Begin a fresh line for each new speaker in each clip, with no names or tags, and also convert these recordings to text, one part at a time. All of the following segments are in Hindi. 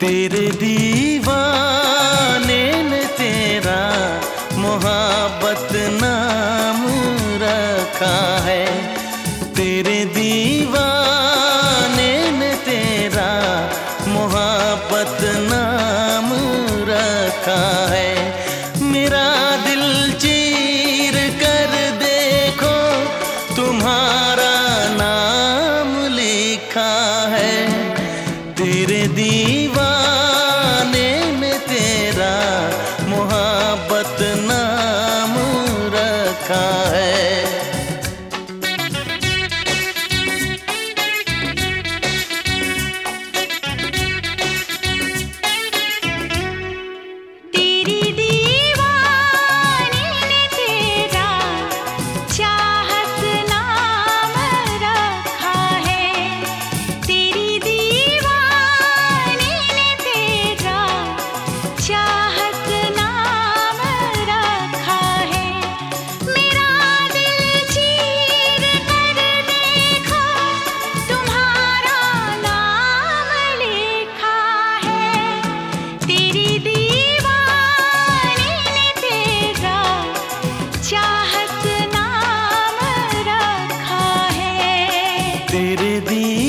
तेरे दीवाने ने तेरा मोहब्बत नाम रखा है। तेरे दीवाने ने तेरा मोहब्बत नाम रखा है। मेरा दिल चीर कर देखो, तुम्हारा नाम लिखा है। तेरे दी दी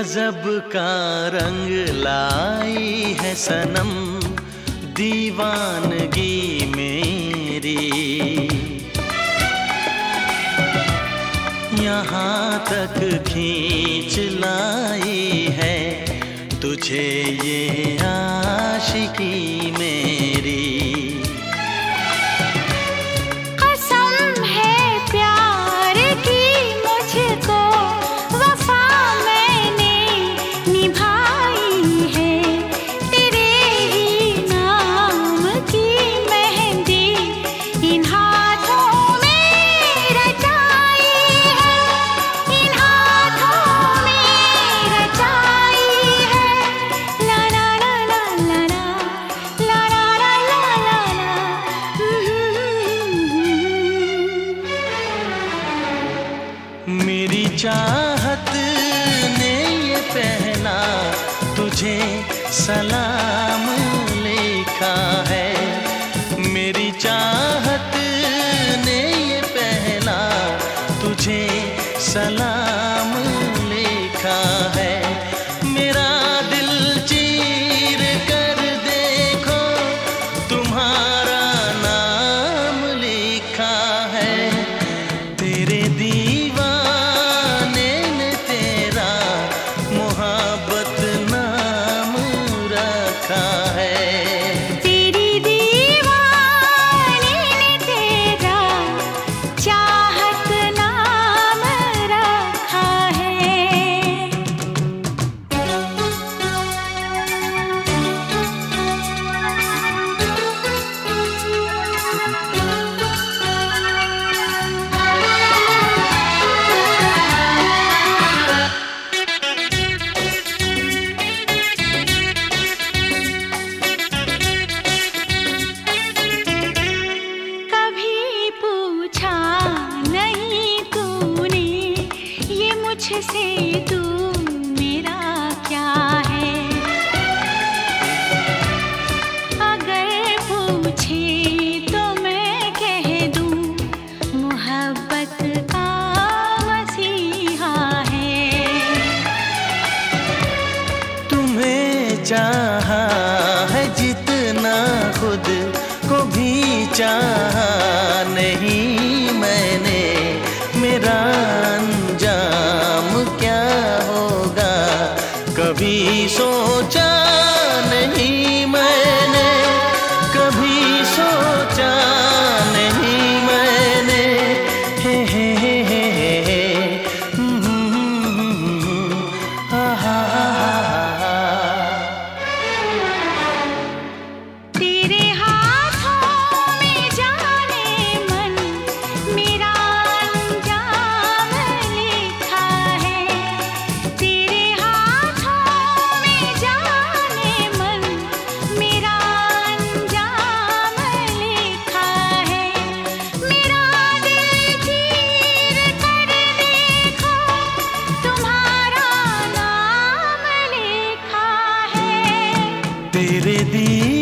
गजब का रंग लाई है सनम, दीवानगी मेरी। यहाँ तक खींच लाई है तुझे ये आशिकी मेरी। चाहत ने ये पहना तुझे सलाम चाहा है जितना खुद को भी चाहा। तेरे दी